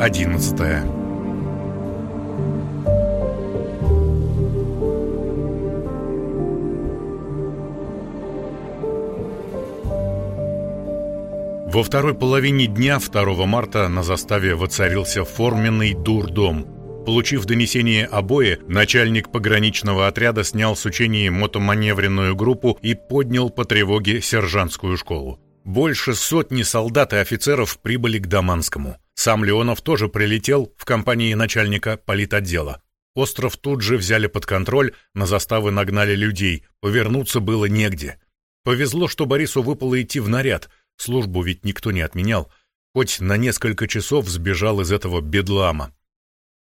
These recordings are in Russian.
Глава одиннадцатая Во второй половине дня 2 марта на заставе воцарился форменный дурдом. Получив донесение о бое, начальник пограничного отряда снял с учений мотоманевренную группу и поднял по тревоге сержантскую школу. Больше сотни солдат и офицеров прибыли к Даманскому. Сам Леонов тоже прилетел в компании начальника политотдела. Остров тут же взяли под контроль, на заставы нагнали людей, повернуться было негде. Повезло, что Борису выпало идти в наряд – Службу ведь никто не отменял, хоть на несколько часов сбежал из этого бедлама.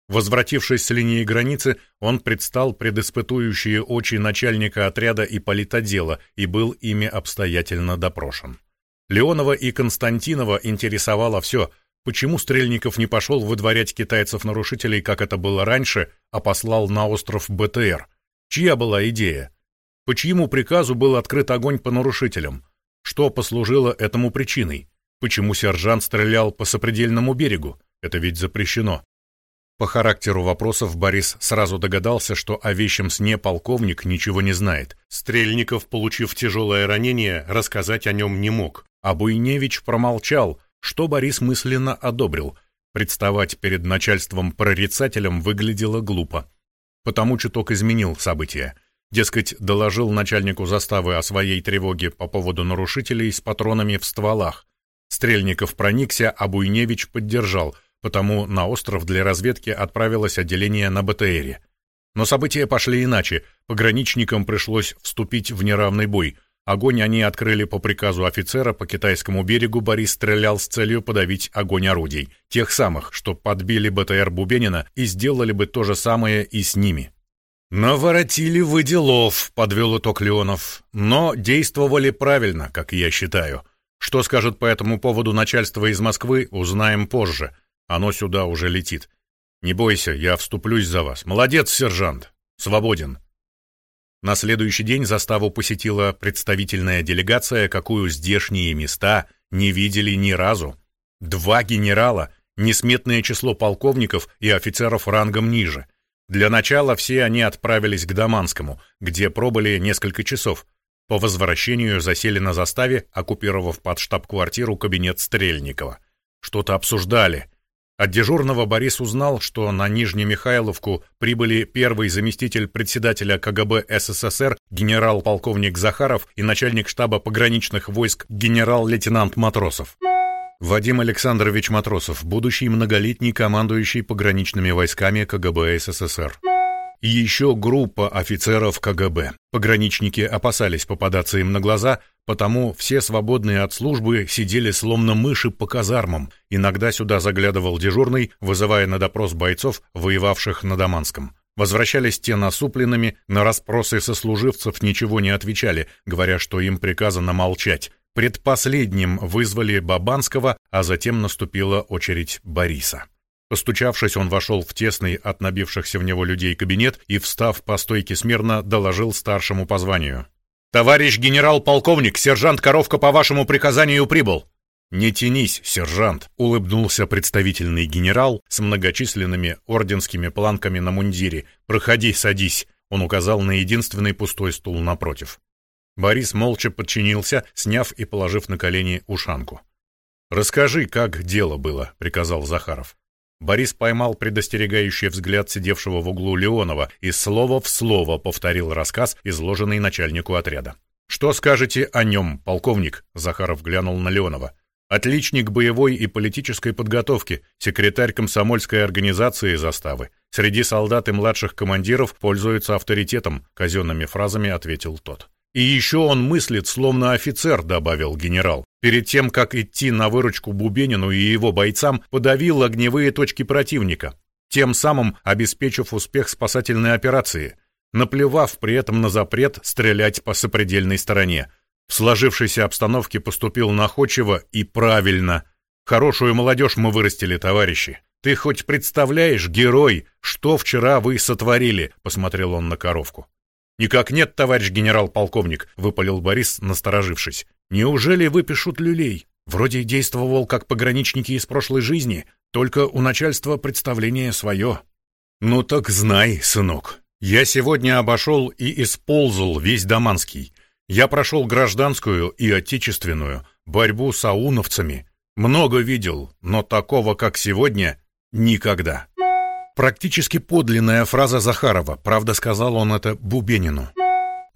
Возвратившись с линии границы, он предстал пред испытующие очи начальника отряда и политодела и был ими обстоятельно допрошен. Леонова и Константинова интересовало все, почему Стрельников не пошел выдворять китайцев-нарушителей, как это было раньше, а послал на остров БТР. Чья была идея? По чьему приказу был открыт огонь по нарушителям? Что послужило этому причиной? Почему сержант стрелял по сопредельному берегу? Это ведь запрещено. По характеру вопросов Борис сразу догадался, что о вещем сне полковник ничего не знает. Стрельников, получив тяжелое ранение, рассказать о нем не мог. А Буйневич промолчал, что Борис мысленно одобрил. Представать перед начальством-прорицателем выглядело глупо. Потому чуток изменил события. Дескать, доложил начальнику заставы о своей тревоге по поводу нарушителей с патронами в стволах. Стрельников проникся, а Буйневич поддержал, потому на остров для разведки отправилось отделение на БТРе. Но события пошли иначе. Пограничникам пришлось вступить в неравный бой. Огонь они открыли по приказу офицера по китайскому берегу. Борис стрелял с целью подавить огонь орудий. Тех самых, что подбили БТР Бубенина и сделали бы то же самое и с ними. «Наворотили вы делов», — подвел итог Леонов. «Но действовали правильно, как я считаю. Что скажет по этому поводу начальство из Москвы, узнаем позже. Оно сюда уже летит. Не бойся, я вступлюсь за вас. Молодец, сержант. Свободен». На следующий день заставу посетила представительная делегация, какую здешние места не видели ни разу. Два генерала, несметное число полковников и офицеров рангом ниже — для начала все они отправились к Даманскому, где пробыли несколько часов. По возвращению засели на заставе, оккупировав под штаб-квартиру кабинет Стрельникова. Что-то обсуждали. От дежурного Борис узнал, что на Нижнемихайловку прибыли первый заместитель председателя КГБ СССР генерал-полковник Захаров и начальник штаба пограничных войск генерал-лейтенант Матросов. Вадим Александрович Матросов, будущий многолетний командующий пограничными войсками КГБ СССР. И еще группа офицеров КГБ. Пограничники опасались попадаться им на глаза, потому все свободные от службы сидели словно мыши по казармам. Иногда сюда заглядывал дежурный, вызывая на допрос бойцов, воевавших на Даманском. Возвращались те насупленными, на расспросы сослуживцев ничего не отвечали, говоря, что им приказано молчать. Предпоследним вызвали Бабанского, а затем наступила очередь Бориса. Постучавшись, он вошел в тесный от набившихся в него людей кабинет и, встав по стойке смирно, доложил старшему по званию. «Товарищ генерал-полковник, сержант Коровка по вашему приказанию прибыл!» «Не тянись, сержант!» — улыбнулся представительный генерал с многочисленными орденскими планками на мундире. «Проходи, садись!» — он указал на единственный пустой стул напротив. Борис молча подчинился, сняв и положив на колени ушанку. «Расскажи, как дело было», — приказал Захаров. Борис поймал предостерегающий взгляд сидевшего в углу Леонова и слово в слово повторил рассказ, изложенный начальнику отряда. «Что скажете о нем, полковник?» — Захаров глянул на Леонова. «Отличник боевой и политической подготовки, секретарь комсомольской организации заставы. Среди солдат и младших командиров пользуется авторитетом», — казенными фразами ответил тот. «И еще он мыслит, словно офицер», — добавил генерал. Перед тем, как идти на выручку Бубенину и его бойцам, подавил огневые точки противника, тем самым обеспечив успех спасательной операции, наплевав при этом на запрет стрелять по сопредельной стороне. В сложившейся обстановке поступил находчиво и правильно. Хорошую молодежь мы вырастили, товарищи. Ты хоть представляешь, герой, что вчера вы сотворили?» — посмотрел он на коровку. «Никак нет, товарищ генерал-полковник», — выпалил Борис, насторожившись. «Неужели выпишут люлей?» Вроде действовал как пограничники из прошлой жизни, только у начальства представление свое. Ну так знай, сынок, я сегодня обошел и исползал весь Даманский. Я прошел гражданскую и отечественную, борьбу с ауновцами. Много видел, но такого, как сегодня, никогда. Практически подлинная фраза Захарова, правда сказал он это Бубенину.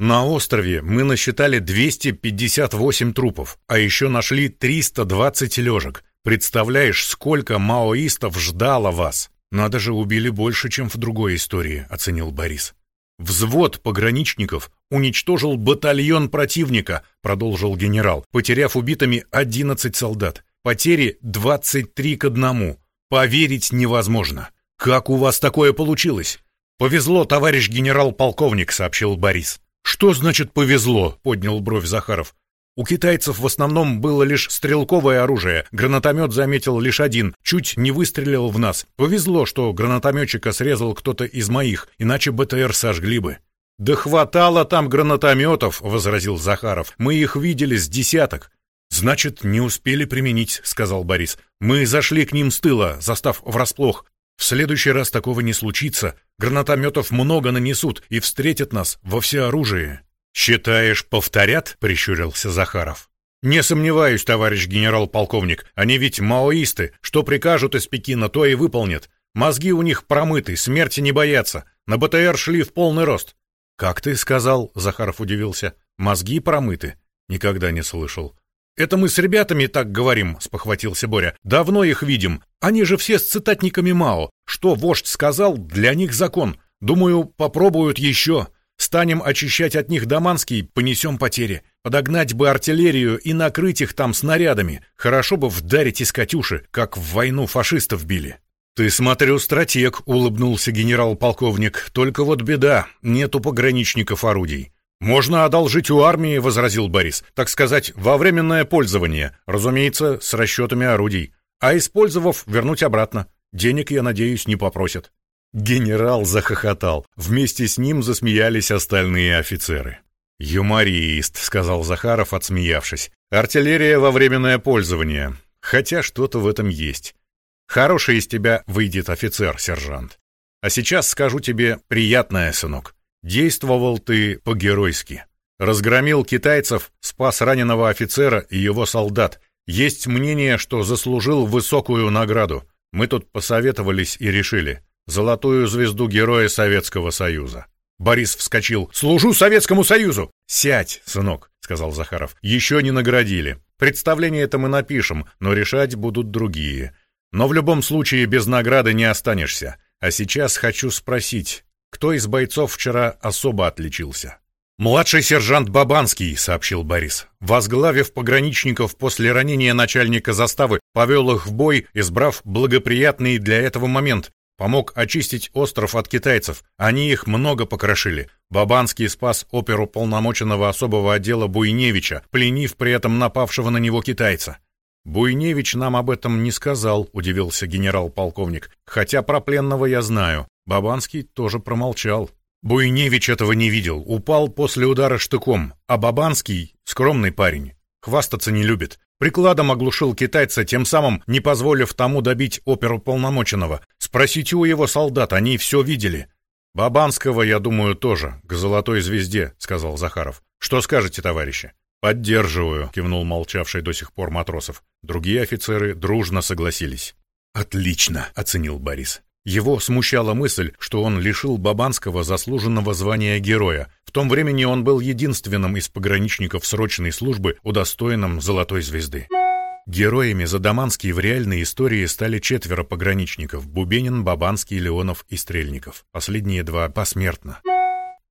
На острове мы насчитали 258 трупов, а еще нашли 320 лежек. Представляешь, сколько маоистов ждало вас? Надо же, убили больше, чем в другой истории, оценил Борис. Взвод пограничников уничтожил батальон противника, продолжил генерал, потеряв убитыми 11 солдат. Потери 23 к одному. Поверить невозможно. Как у вас такое получилось? Повезло, товарищ генерал-полковник, сообщил Борис. «Что значит повезло?» — поднял бровь Захаров. У китайцев в основном было лишь стрелковое оружие, гранатомет заметил лишь один, чуть не выстрелил в нас. Повезло, что гранатометчика срезал кто-то из моих, иначе БТР сожгли бы. «Да хватало там гранатометов», — возразил Захаров. «Мы их видели с десяток». «Значит, не успели применить», — сказал Борис. «Мы зашли к ним с тыла, застав врасплох. В следующий раз такого не случится. Гранатометов много нанесут и встретят нас во всеоружии. «Считаешь, повторят?» — прищурился Захаров. «Не сомневаюсь, товарищ генерал-полковник. Они ведь маоисты. Что прикажут из Пекина, то и выполнят. Мозги у них промыты, смерти не боятся. На БТР шли в полный рост». «Как ты сказал?» — Захаров удивился. «Мозги промыты?» Никогда не слышал. «Это мы с ребятами так говорим», — спохватился Боря. «Давно их видим. Они же все с цитатниками Мао. Что вождь сказал, для них закон. Думаю, попробуют еще. Станем очищать от них Даманский, понесем потери. Подогнать бы артиллерию и накрыть их там снарядами. Хорошо бы вдарить из «Катюши», как в войну фашистов били». «Ты, смотрю, стратег», — улыбнулся генерал-полковник. «Только вот беда, нету пограничников орудий». «Можно одолжить у армии», — возразил Борис. «Так сказать, во временное пользование. Разумеется, с расчетами орудий. А использовав, вернуть обратно. Денег, я надеюсь, не попросят». Генерал захохотал. Вместе с ним засмеялись остальные офицеры. «Юморист», — сказал Захаров, отсмеявшись. «Артиллерия во временное пользование. Хотя что-то в этом есть. Хороший из тебя выйдет офицер, сержант. А сейчас скажу тебе приятное, сынок. Действовал ты по-геройски. Разгромил китайцев, спас раненого офицера и его солдат. Есть мнение, что заслужил высокую награду. Мы тут посоветовались и решили. Золотую звезду Героя Советского Союза. Борис вскочил. «Служу Советскому Союзу!» «Сядь, сынок», — сказал Захаров. «Еще не наградили. Представление это мы напишем, но решать будут другие. Но в любом случае без награды не останешься. А сейчас хочу спросить, кто из бойцов вчера особо отличился? «Младший сержант Бабанский», — сообщил Борис. Возглавив пограничников после ранения начальника заставы, повел их в бой, избрав благоприятный для этого момент. Помог очистить остров от китайцев. Они их много покрошили. Бабанский спас оперу полномоченного особого отдела Буйневича, пленив при этом напавшего на него китайца. «Буйневич нам об этом не сказал», — удивился генерал-полковник. «Хотя про пленного я знаю. Бабанский тоже промолчал. Буйневич этого не видел, упал после удара штыком, а Бабанский — скромный парень, хвастаться не любит. Прикладом оглушил китайца, тем самым не позволив тому добить оперу полномоченного. Спросите у его солдат, они все видели. «Бабанского, я думаю, тоже, к золотой звезде», — сказал Захаров. «Что скажете, товарищи?» «Поддерживаю», — кивнул молчавший до сих пор матросов. Другие офицеры дружно согласились. «Отлично», — оценил Борис. Его смущала мысль, что он лишил Бабанского заслуженного звания героя. В том времени он был единственным из пограничников срочной службы, удостоенным золотой звезды. Героями за Даманский в реальной истории стали четверо пограничников – Бубенин, Бабанский, Леонов и Стрельников. Последние два посмертно.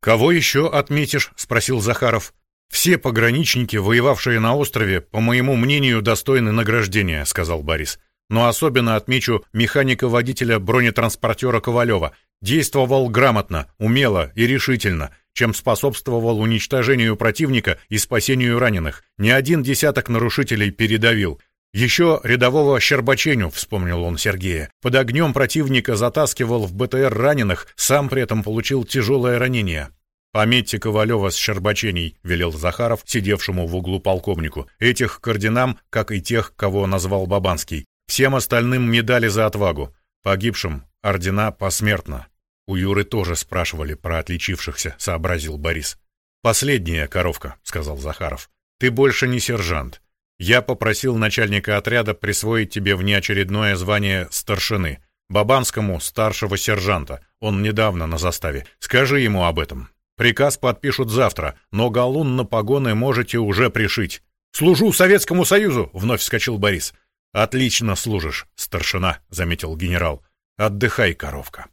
«Кого еще отметишь?» – спросил Захаров. «Все пограничники, воевавшие на острове, по моему мнению, достойны награждения», – сказал Борис но особенно отмечу механика-водителя бронетранспортера Ковалева. Действовал грамотно, умело и решительно, чем способствовал уничтожению противника и спасению раненых. Ни один десяток нарушителей передавил. Еще рядового Щербаченю, вспомнил он Сергея, под огнем противника затаскивал в БТР раненых, сам при этом получил тяжелое ранение. «Пометьте Ковалева с Щербаченей», — велел Захаров, сидевшему в углу полковнику. «Этих к орденам, как и тех, кого назвал Бабанский. Всем остальным медали за отвагу. Погибшим ордена посмертно». У Юры тоже спрашивали про отличившихся, сообразил Борис. «Последняя коровка», — сказал Захаров. «Ты больше не сержант. Я попросил начальника отряда присвоить тебе внеочередное звание старшины. Бабанскому — старшего сержанта. Он недавно на заставе. Скажи ему об этом. Приказ подпишут завтра, но галун на погоны можете уже пришить. «Служу Советскому Союзу!» — вновь вскочил Борис. «Отлично служишь, старшина», — заметил генерал. «Отдыхай, коровка».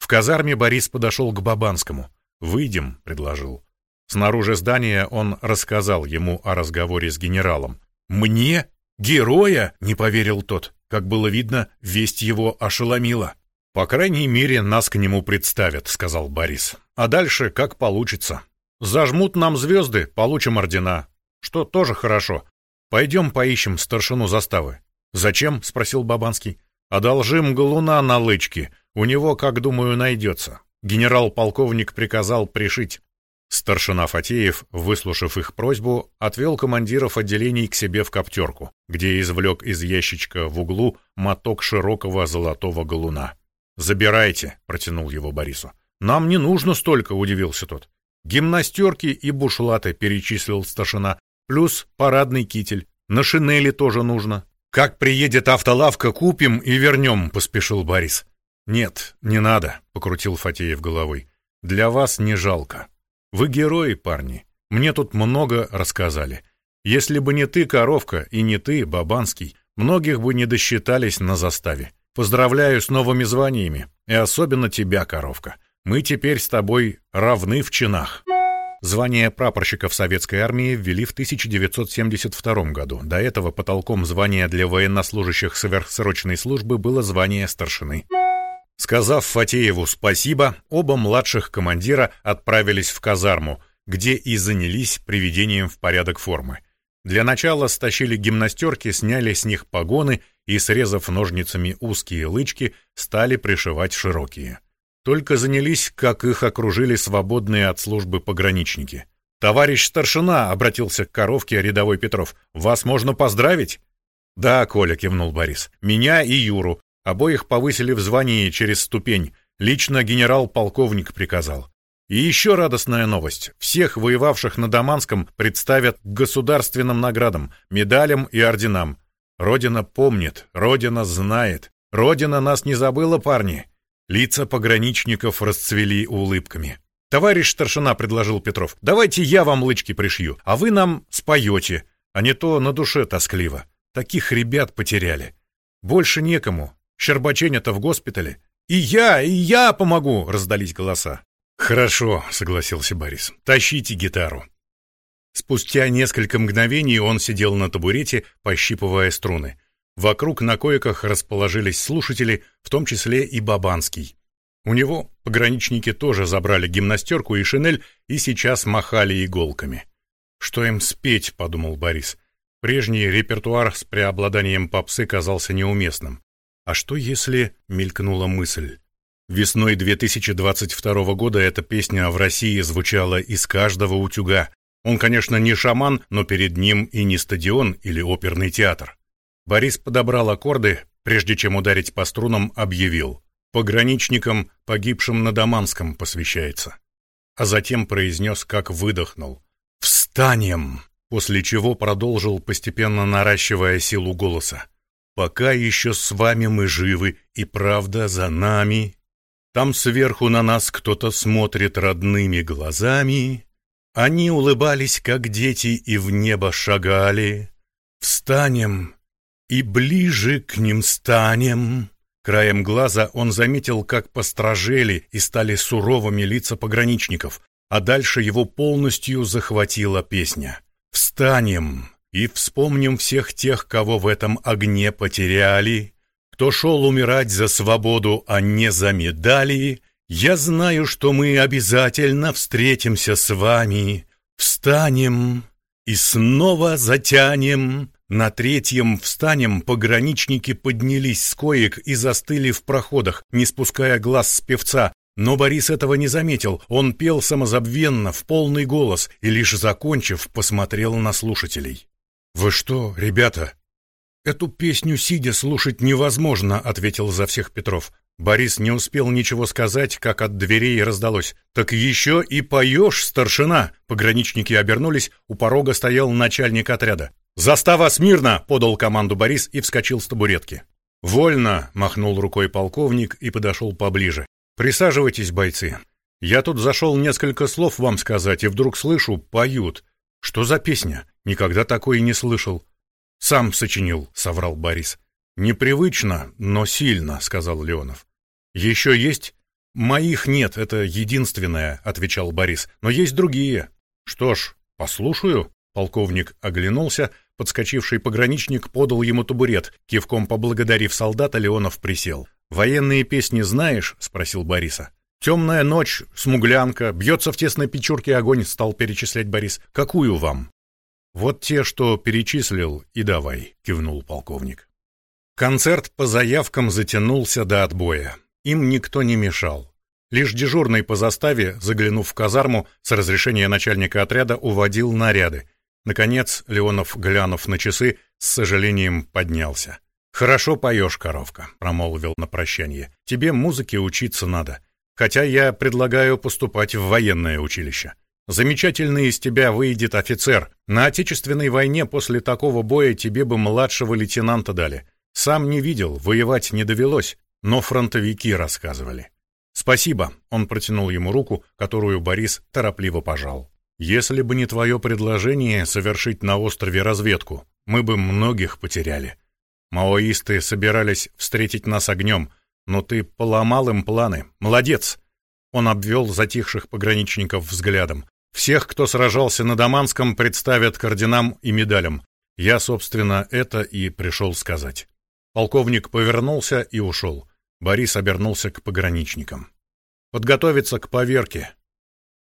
В казарме Борис подошел к Бабанскому. «Выйдем», — предложил. Снаружи здания он рассказал ему о разговоре с генералом. «Мне? Героя?» — не поверил тот. Как было видно, весть его ошеломила. «По крайней мере, нас к нему представят», — сказал Борис. «А дальше как получится. Зажмут нам звезды, получим ордена. Что тоже хорошо. Пойдем поищем старшину заставы». «Зачем?» — спросил Бабанский. «Одолжим галуна на лычки. У него, как думаю, найдется». Генерал-полковник приказал пришить. Старшина Фатеев, выслушав их просьбу, отвел командиров отделений к себе в коптерку, где извлек из ящичка в углу моток широкого золотого галуна. «Забирайте», — протянул его Борису. «Нам не нужно столько», — удивился тот. «Гимнастерки и бушлаты», — перечислил старшина, «плюс парадный китель. На шинели тоже нужно». «Как приедет автолавка, купим и вернем», — поспешил Борис. «Нет, не надо», — покрутил Фатеев головой. «Для вас не жалко. Вы герои, парни. Мне тут много рассказали. Если бы не ты, коровка, и не ты, Бабанский, многих бы не досчитались на заставе. Поздравляю с новыми званиями, и особенно тебя, коровка. Мы теперь с тобой равны в чинах. Звание прапорщика в советской армии ввели в 1972 году. До этого потолком звания для военнослужащих сверхсрочной службы было звание старшины. Сказав Фатееву спасибо, оба младших командира отправились в казарму, где и занялись приведением в порядок формы. Для начала стащили гимнастерки, сняли с них погоны и, срезав ножницами узкие лычки, стали пришивать широкие. Только занялись, как их окружили свободные от службы пограничники. «Товарищ старшина!» — обратился к коровке рядовой Петров. «Вас можно поздравить?» «Да, Коля», — кивнул Борис. «Меня и Юру. Обоих повысили в звании через ступень. Лично генерал-полковник приказал. И еще радостная новость. Всех воевавших на Даманском представят государственным наградам, медалям и орденам. Родина помнит, Родина знает. Родина нас не забыла, парни. Лица пограничников расцвели улыбками. «Товарищ старшина», — предложил Петров, — «давайте я вам лычки пришью, а вы нам споете, а не то на душе тоскливо. Таких ребят потеряли. Больше некому. Щербаченя-то в госпитале. И я, и я помогу!» — раздались голоса. «Хорошо», — согласился Борис. «Тащите гитару». Спустя несколько мгновений он сидел на табурете, пощипывая струны. Вокруг на койках расположились слушатели, в том числе и Бабанский. У него пограничники тоже забрали гимнастерку и шинель и сейчас махали иголками. «Что им спеть?» — подумал Борис. Прежний репертуар с преобладанием попсы казался неуместным. «А что если...» — мелькнула мысль. Весной 2022 года эта песня в России звучала из каждого утюга. Он, конечно, не шаман, но перед ним и не стадион или оперный театр. Борис подобрал аккорды, прежде чем ударить по струнам, объявил. Пограничникам, погибшим на Даманском, посвящается. А затем произнес, как выдохнул. «Встанем!» После чего продолжил, постепенно наращивая силу голоса. «Пока еще с вами мы живы, и правда за нами, там сверху на нас кто-то смотрит родными глазами. Они улыбались, как дети, и в небо шагали. Встанем и ближе к ним станем. Краем глаза он заметил, как постражели и стали суровыми лица пограничников, а дальше его полностью захватила песня. «Встанем и вспомним всех тех, кого в этом огне потеряли, кто шел умирать за свободу, а не за медали, я знаю, что мы обязательно встретимся с вами. Встанем и снова затянем. На третьем встанем пограничники поднялись с коек и застыли в проходах, не спуская глаз с певца. Но Борис этого не заметил. Он пел самозабвенно, в полный голос, и лишь закончив, посмотрел на слушателей. «Вы что, ребята?» «Эту песню сидя слушать невозможно», — ответил за всех Петров. Борис не успел ничего сказать, как от дверей раздалось. «Так еще и поешь, старшина!» Пограничники обернулись, у порога стоял начальник отряда. «Застава смирно!» — подал команду Борис и вскочил с табуретки. «Вольно!» — махнул рукой полковник и подошел поближе. «Присаживайтесь, бойцы. Я тут зашел несколько слов вам сказать, и вдруг слышу, поют. Что за песня? Никогда такой не слышал». «Сам сочинил», — соврал Борис. «Непривычно, но сильно», — сказал Леонов. «Еще есть?» «Моих нет, это единственное», — отвечал Борис. «Но есть другие». «Что ж, послушаю». Полковник оглянулся, подскочивший пограничник подал ему табурет. Кивком поблагодарив солдата, Леонов присел. «Военные песни знаешь?» — спросил Бориса. «Темная ночь, смуглянка, бьется в тесной печурке огонь», — стал перечислять Борис. «Какую вам?» «Вот те, что перечислил, и давай», — кивнул полковник. Концерт по заявкам затянулся до отбоя. Им никто не мешал. Лишь дежурный по заставе, заглянув в казарму, с разрешения начальника отряда уводил наряды. Наконец, Леонов, глянув на часы, с сожалением поднялся. «Хорошо поешь, коровка», — промолвил на прощание. «Тебе музыке учиться надо. Хотя я предлагаю поступать в военное училище. Замечательный из тебя выйдет офицер. На Отечественной войне после такого боя тебе бы младшего лейтенанта дали. Сам не видел, воевать не довелось, но фронтовики рассказывали. «Спасибо», — он протянул ему руку, которую Борис торопливо пожал. «Если бы не твое предложение совершить на острове разведку, мы бы многих потеряли. Маоисты собирались встретить нас огнем, но ты поломал им планы. Молодец!» Он обвел затихших пограничников взглядом. «Всех, кто сражался на Даманском, представят к орденам и медалям. Я, собственно, это и пришел сказать». Полковник повернулся и ушел. Борис обернулся к пограничникам. «Подготовиться к поверке».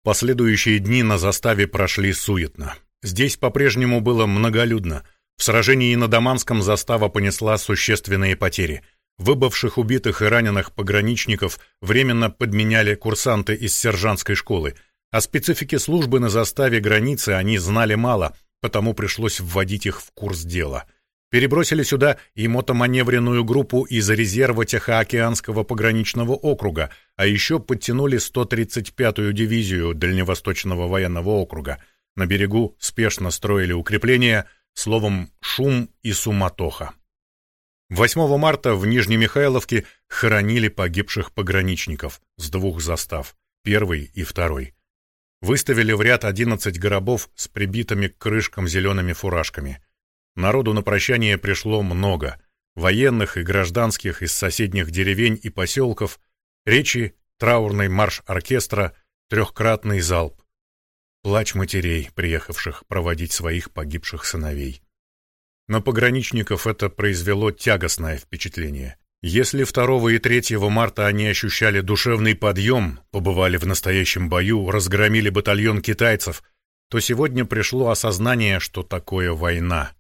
Последующие дни на заставе прошли суетно. Здесь по-прежнему было многолюдно. В сражении на Даманском застава понесла существенные потери. Выбывших убитых и раненых пограничников временно подменяли курсанты из сержантской школы. О специфике службы на заставе границы они знали мало, потому пришлось вводить их в курс дела — Перебросили сюда и мотоманевренную группу из резерва Тихоокеанского пограничного округа, а еще подтянули 135-ю дивизию Дальневосточного военного округа. На берегу спешно строили укрепления, словом, шум и суматоха. 8 марта в Нижнемихайловке хоронили погибших пограничников с двух застав, первый и второй. Выставили в ряд 11 гробов с прибитыми к крышкам зелеными фуражками – Народу на прощание пришло много. Военных и гражданских из соседних деревень и поселков, речи, траурный марш оркестра, трехкратный залп. Плач матерей, приехавших проводить своих погибших сыновей. На пограничников это произвело тягостное впечатление. Если 2 и 3 марта они ощущали душевный подъем, побывали в настоящем бою, разгромили батальон китайцев, то сегодня пришло осознание, что такое война.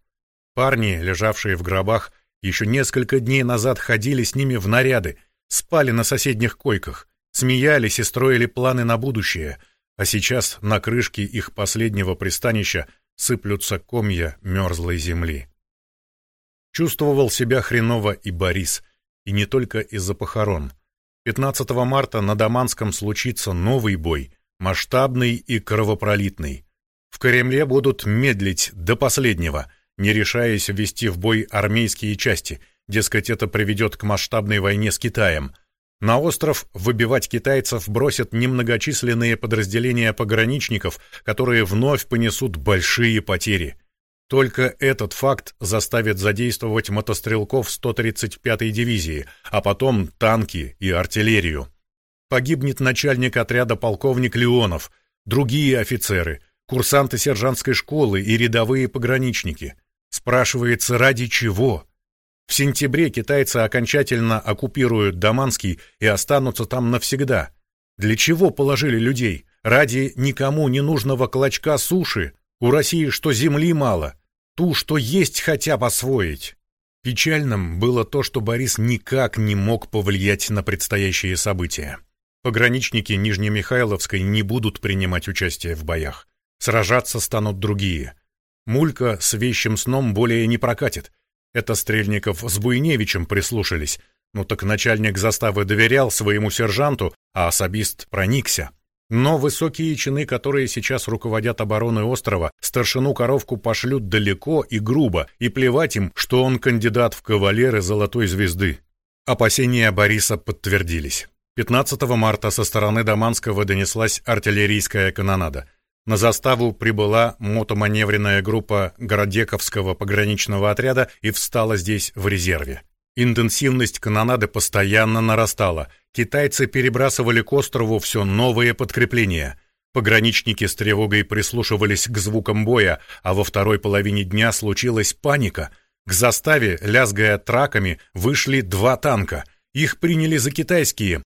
Парни, лежавшие в гробах, еще несколько дней назад ходили с ними в наряды, спали на соседних койках, смеялись и строили планы на будущее, а сейчас на крышке их последнего пристанища сыплются комья мерзлой земли. Чувствовал себя хреново и Борис, и не только из-за похорон. 15 марта на Даманском случится новый бой, масштабный и кровопролитный. В Кремле будут медлить до последнего — не решаясь ввести в бой армейские части, дескать, это приведет к масштабной войне с Китаем. На остров выбивать китайцев бросят немногочисленные подразделения пограничников, которые вновь понесут большие потери. Только этот факт заставит задействовать мотострелков 135-й дивизии, а потом танки и артиллерию. Погибнет начальник отряда полковник Леонов, другие офицеры, курсанты сержантской школы и рядовые пограничники. Спрашивается, ради чего? В сентябре китайцы окончательно оккупируют Даманский и останутся там навсегда. Для чего положили людей? Ради никому не нужного клочка суши? У России что земли мало? Ту, что есть хотя освоить? Печальным было то, что Борис никак не мог повлиять на предстоящие события. Пограничники Нижнемихайловской не будут принимать участие в боях. Сражаться станут другие. Мулька с вещим сном более не прокатит. Это Стрельников с Буйневичем прислушались. Ну так начальник заставы доверял своему сержанту, а особист проникся. Но высокие чины, которые сейчас руководят обороной острова, старшину коровку пошлют далеко и грубо, и плевать им, что он кандидат в кавалеры Золотой Звезды. Опасения Бориса подтвердились. 15 марта со стороны Даманского донеслась артиллерийская канонада. На заставу прибыла мотоманевренная группа Городековского пограничного отряда и встала здесь в резерве. Интенсивность канонады постоянно нарастала. Китайцы перебрасывали к острову все новые подкрепления. Пограничники с тревогой прислушивались к звукам боя, а во второй половине дня случилась паника. К заставе, лязгая траками, вышли два танка. Их приняли за китайские,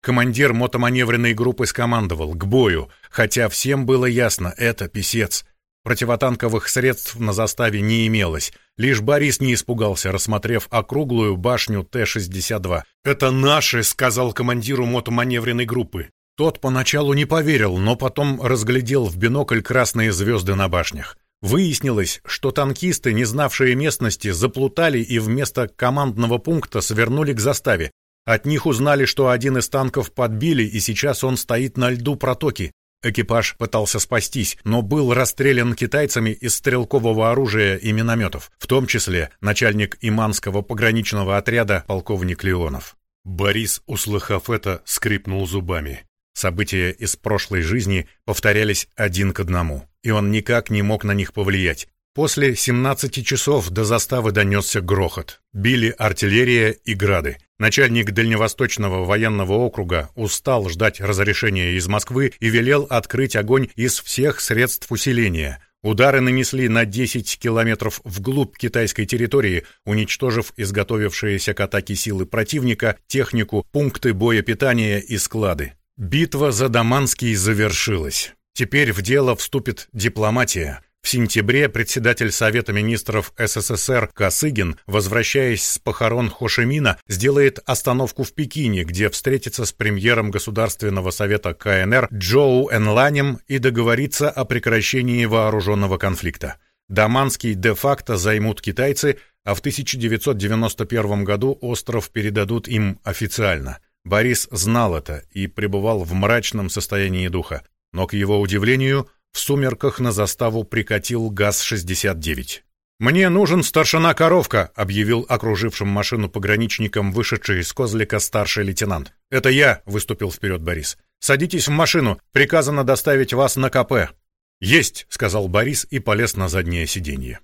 Командир мотоманевренной группы скомандовал «К бою», хотя всем было ясно — это писец. Противотанковых средств на заставе не имелось. Лишь Борис не испугался, рассмотрев округлую башню Т-62. «Это наши», — сказал командиру мотоманевренной группы. Тот поначалу не поверил, но потом разглядел в бинокль красные звезды на башнях. Выяснилось, что танкисты, не знавшие местности, заплутали и вместо командного пункта свернули к заставе, от них узнали, что один из танков подбили, и сейчас он стоит на льду протоки. Экипаж пытался спастись, но был расстрелян китайцами из стрелкового оружия и минометов, в том числе начальник Иманского пограничного отряда полковник Леонов. Борис, услыхав это, скрипнул зубами. События из прошлой жизни повторялись один к одному, и он никак не мог на них повлиять. После 17 часов до заставы донесся грохот. Били артиллерия и грады. Начальник Дальневосточного военного округа устал ждать разрешения из Москвы и велел открыть огонь из всех средств усиления. Удары нанесли на 10 километров вглубь китайской территории, уничтожив изготовившиеся к атаке силы противника, технику, пункты боепитания и склады. Битва за Даманский завершилась. Теперь в дело вступит дипломатия. В сентябре председатель Совета министров СССР Косыгин, возвращаясь с похорон Хошимина, сделает остановку в Пекине, где встретится с премьером Государственного совета КНР Джоу Энланем и договорится о прекращении вооруженного конфликта. Даманский де-факто займут китайцы, а в 1991 году остров передадут им официально. Борис знал это и пребывал в мрачном состоянии духа. Но, к его удивлению, в сумерках на заставу прикатил ГАЗ-69. «Мне нужен старшина-коровка», — объявил окружившим машину пограничникам вышедший из козлика старший лейтенант. «Это я», — выступил вперед Борис. «Садитесь в машину. Приказано доставить вас на КП». «Есть», — сказал Борис и полез на заднее сиденье.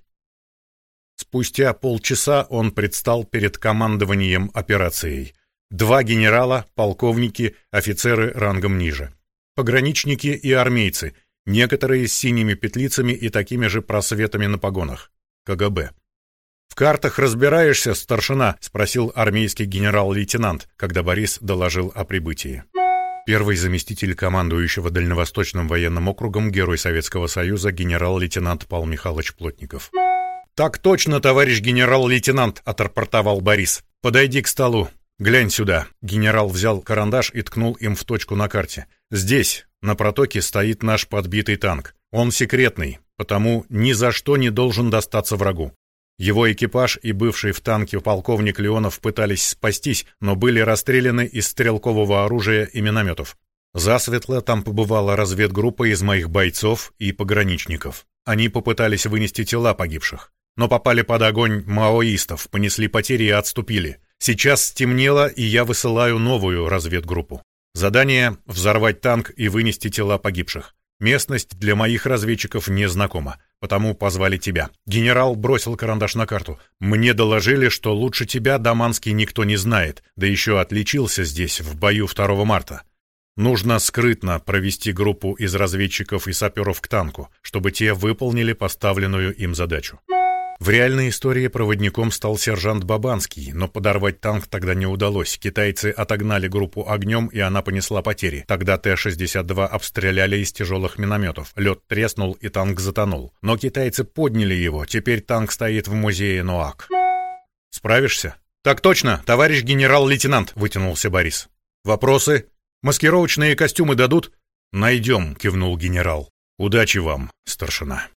Спустя полчаса он предстал перед командованием операцией. Два генерала, полковники, офицеры рангом ниже. Пограничники и армейцы — некоторые с синими петлицами и такими же просветами на погонах. КГБ. «В картах разбираешься, старшина?» — спросил армейский генерал-лейтенант, когда Борис доложил о прибытии. Первый заместитель командующего Дальневосточным военным округом, герой Советского Союза, генерал-лейтенант Павел Михайлович Плотников. «Так точно, товарищ генерал-лейтенант!» — отрапортовал Борис. «Подойди к столу. Глянь сюда». Генерал взял карандаш и ткнул им в точку на карте. «Здесь, на протоке стоит наш подбитый танк. Он секретный, потому ни за что не должен достаться врагу. Его экипаж и бывший в танке полковник Леонов пытались спастись, но были расстреляны из стрелкового оружия и минометов. Засветло там побывала разведгруппа из моих бойцов и пограничников. Они попытались вынести тела погибших, но попали под огонь маоистов, понесли потери и отступили. Сейчас стемнело, и я высылаю новую разведгруппу. Задание — взорвать танк и вынести тела погибших. Местность для моих разведчиков не знакома, потому позвали тебя. Генерал бросил карандаш на карту. Мне доложили, что лучше тебя Даманский никто не знает, да еще отличился здесь в бою 2 марта. Нужно скрытно провести группу из разведчиков и саперов к танку, чтобы те выполнили поставленную им задачу. В реальной истории проводником стал сержант Бабанский, но подорвать танк тогда не удалось. Китайцы отогнали группу огнем, и она понесла потери. Тогда Т-62 обстреляли из тяжелых минометов. Лед треснул, и танк затонул. Но китайцы подняли его. Теперь танк стоит в музее Ноак. «Справишься?» «Так точно, товарищ генерал-лейтенант», — вытянулся Борис. «Вопросы?» Маскировочные костюмы дадут?» «Найдем», — кивнул генерал. «Удачи вам, старшина».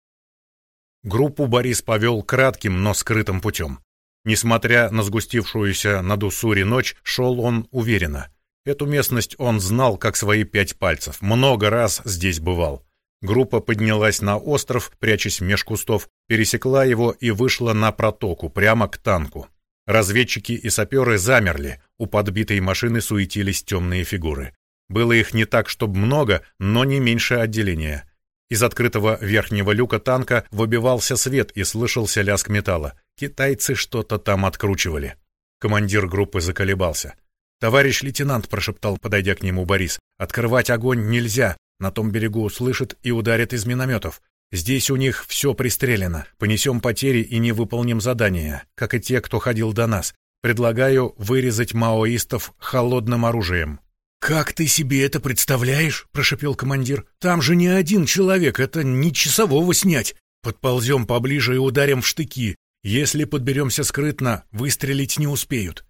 Группу Борис повел кратким, но скрытым путем. Несмотря на сгустившуюся над Уссури ночь, шел он уверенно. Эту местность он знал как свои пять пальцев, много раз здесь бывал. Группа поднялась на остров, прячась меж кустов, пересекла его и вышла на протоку, прямо к танку. Разведчики и саперы замерли, у подбитой машины суетились темные фигуры. Было их не так, чтобы много, но не меньше отделения. Из открытого верхнего люка танка выбивался свет и слышался лязг металла. Китайцы что-то там откручивали. Командир группы заколебался. «Товарищ лейтенант», — прошептал, подойдя к нему Борис, — «открывать огонь нельзя. На том берегу услышат и ударят из минометов. Здесь у них все пристрелено. Понесем потери и не выполним задания, как и те, кто ходил до нас. Предлагаю вырезать маоистов холодным оружием». «Как ты себе это представляешь?» — прошепел командир. «Там же не один человек, это не часового снять. Подползем поближе и ударим в штыки. Если подберемся скрытно, выстрелить не успеют».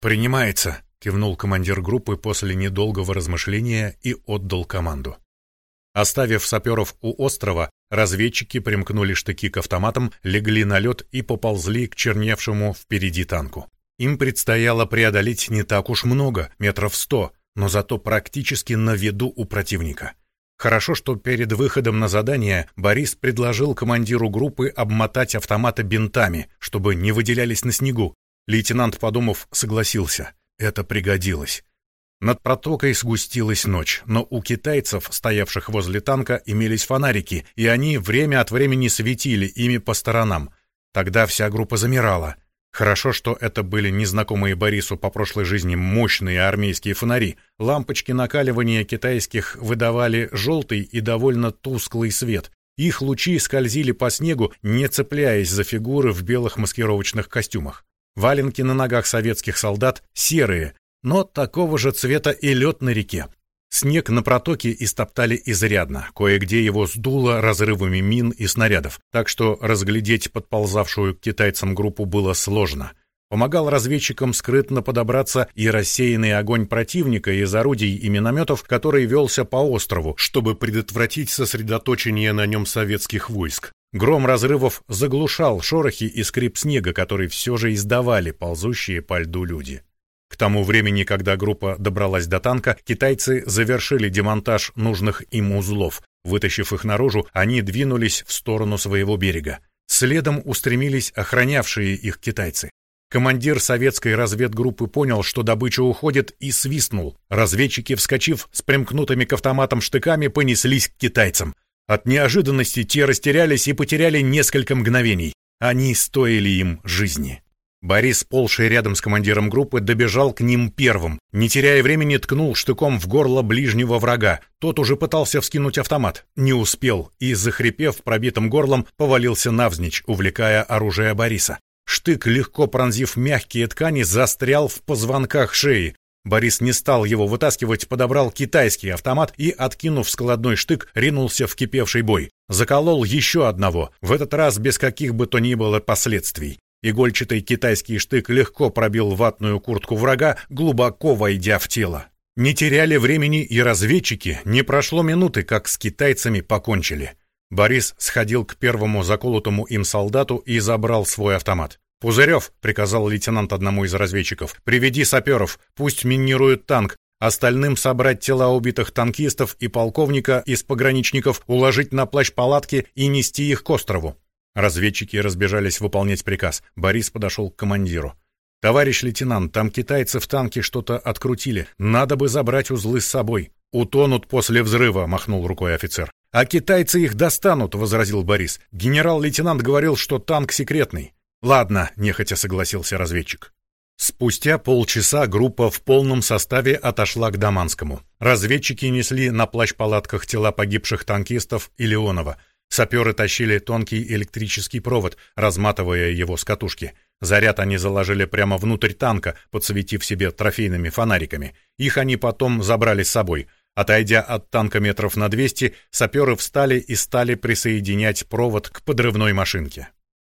«Принимается», — кивнул командир группы после недолгого размышления и отдал команду. Оставив саперов у острова, разведчики примкнули штыки к автоматам, легли на лед и поползли к черневшему впереди танку. Им предстояло преодолеть не так уж много, метров сто, но зато практически на виду у противника. Хорошо, что перед выходом на задание Борис предложил командиру группы обмотать автоматы бинтами, чтобы не выделялись на снегу. Лейтенант, подумав, согласился. Это пригодилось. Над протокой сгустилась ночь, но у китайцев, стоявших возле танка, имелись фонарики, и они время от времени светили ими по сторонам. Тогда вся группа замирала. Хорошо, что это были незнакомые Борису по прошлой жизни мощные армейские фонари. Лампочки накаливания китайских выдавали желтый и довольно тусклый свет. Их лучи скользили по снегу, не цепляясь за фигуры в белых маскировочных костюмах. Валенки на ногах советских солдат серые, но такого же цвета и лед на реке. Снег на протоке истоптали изрядно, кое-где его сдуло разрывами мин и снарядов, так что разглядеть подползавшую к китайцам группу было сложно. Помогал разведчикам скрытно подобраться и рассеянный огонь противника из орудий и минометов, который велся по острову, чтобы предотвратить сосредоточение на нем советских войск. Гром разрывов заглушал шорохи и скрип снега, который все же издавали ползущие по льду люди. К тому времени, когда группа добралась до танка, китайцы завершили демонтаж нужных им узлов. Вытащив их наружу, они двинулись в сторону своего берега. Следом устремились охранявшие их китайцы. Командир советской разведгруппы понял, что добыча уходит, и свистнул. Разведчики, вскочив с примкнутыми к автоматам штыками, понеслись к китайцам. От неожиданности те растерялись и потеряли несколько мгновений. Они стоили им жизни. Борис, полший рядом с командиром группы, добежал к ним первым. Не теряя времени, ткнул штыком в горло ближнего врага. Тот уже пытался вскинуть автомат. Не успел и, захрипев пробитым горлом, повалился навзничь, увлекая оружие Бориса. Штык, легко пронзив мягкие ткани, застрял в позвонках шеи. Борис не стал его вытаскивать, подобрал китайский автомат и, откинув складной штык, ринулся в кипевший бой. Заколол еще одного, в этот раз без каких бы то ни было последствий. Игольчатый китайский штык легко пробил ватную куртку врага, глубоко войдя в тело. Не теряли времени и разведчики, не прошло минуты, как с китайцами покончили. Борис сходил к первому заколотому им солдату и забрал свой автомат. «Пузырев», — приказал лейтенант одному из разведчиков, — «приведи саперов, пусть минируют танк, остальным собрать тела убитых танкистов и полковника из пограничников, уложить на плащ палатки и нести их к острову. Разведчики разбежались выполнять приказ. Борис подошел к командиру. «Товарищ лейтенант, там китайцы в танке что-то открутили. Надо бы забрать узлы с собой». «Утонут после взрыва», — махнул рукой офицер. «А китайцы их достанут», — возразил Борис. «Генерал-лейтенант говорил, что танк секретный». «Ладно», — нехотя согласился разведчик. Спустя полчаса группа в полном составе отошла к Даманскому. Разведчики несли на плащ-палатках тела погибших танкистов и Леонова — Саперы тащили тонкий электрический провод, разматывая его с катушки. Заряд они заложили прямо внутрь танка, подсветив себе трофейными фонариками. Их они потом забрали с собой. Отойдя от танка метров на 200, саперы встали и стали присоединять провод к подрывной машинке.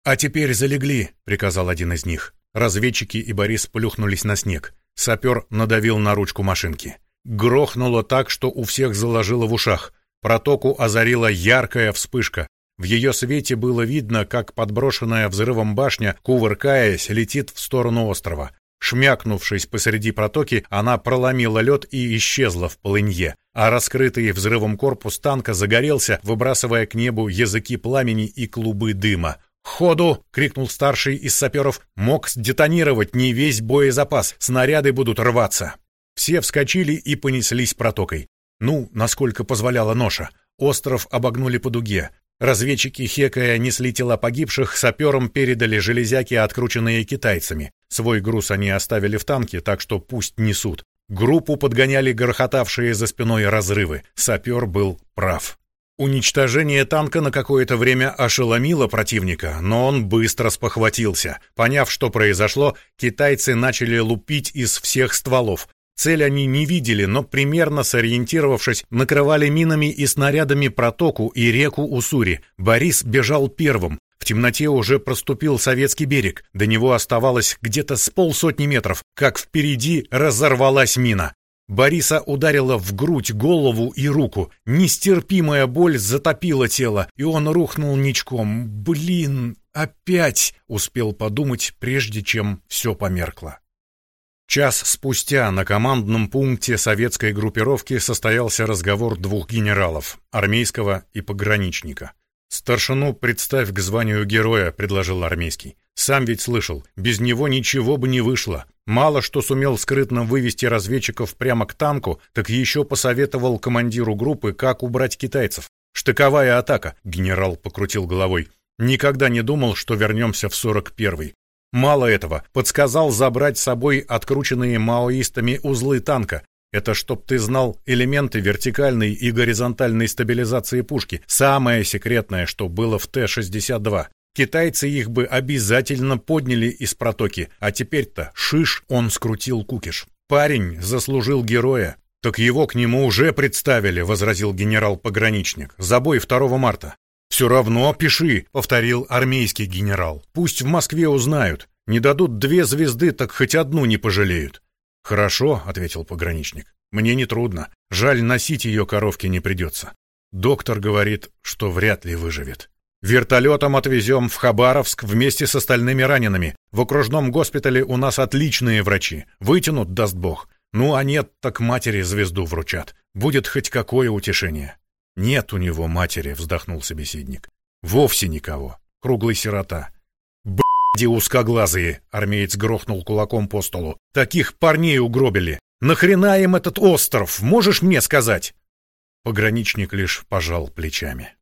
«А теперь залегли», — приказал один из них. Разведчики и Борис плюхнулись на снег. Сапер надавил на ручку машинки. Грохнуло так, что у всех заложило в ушах. Протоку озарила яркая вспышка. В ее свете было видно, как подброшенная взрывом башня, кувыркаясь, летит в сторону острова. Шмякнувшись посреди протоки, она проломила лед и исчезла в полынье, а раскрытый взрывом корпус танка загорелся, выбрасывая к небу языки пламени и клубы дыма. «Ходу!» — крикнул старший из саперов. «Мог сдетонировать не весь боезапас, снаряды будут рваться!» Все вскочили и понеслись протокой. Ну, насколько позволяла ноша. Остров обогнули по дуге. Разведчики, хекая, несли тела погибших, саперам передали железяки, открученные китайцами. Свой груз они оставили в танке, так что пусть несут. Группу подгоняли грохотавшие за спиной разрывы. Сапер был прав. Уничтожение танка на какое-то время ошеломило противника, но он быстро спохватился. Поняв, что произошло, китайцы начали лупить из всех стволов. Цель они не видели, но примерно сориентировавшись, накрывали минами и снарядами протоку и реку Уссури. Борис бежал первым. В темноте уже проступил советский берег. До него оставалось где-то с полсотни метров, как впереди разорвалась мина. Бориса ударила в грудь, голову и руку. Нестерпимая боль затопила тело, и он рухнул ничком. «Блин, опять!» — успел подумать, прежде чем все померкло. Час спустя на командном пункте советской группировки состоялся разговор двух генералов, армейского и пограничника. «Старшину представь к званию героя», — предложил армейский. «Сам ведь слышал, без него ничего бы не вышло. Мало что сумел скрытно вывести разведчиков прямо к танку, так еще посоветовал командиру группы, как убрать китайцев. Штыковая атака», — генерал покрутил головой. «Никогда не думал, что вернемся в сорок первый. Мало этого, подсказал забрать с собой открученные маоистами узлы танка. Это чтоб ты знал элементы вертикальной и горизонтальной стабилизации пушки, самое секретное, что было в Т-62. Китайцы их бы обязательно подняли из протоки, а теперь-то шиш он скрутил кукиш. Парень заслужил героя. Так его к нему уже представили, возразил генерал-пограничник. Забой 2 марта. «Все равно пиши», — повторил армейский генерал. «Пусть в Москве узнают. Не дадут две звезды, так хоть одну не пожалеют». «Хорошо», — ответил пограничник. «Мне не трудно. Жаль, носить ее коровке не придется. Доктор говорит, что вряд ли выживет. Вертолетом отвезем в Хабаровск вместе с остальными ранеными. В окружном госпитале у нас отличные врачи. Вытянут, даст бог. Ну, а нет, так матери звезду вручат. Будет хоть какое утешение». «Нет у него матери», — вздохнул собеседник. «Вовсе никого. Круглый сирота». «Б***ди узкоглазые!» — армеец грохнул кулаком по столу. «Таких парней угробили! Нахрена им этот остров, можешь мне сказать?» Пограничник лишь пожал плечами.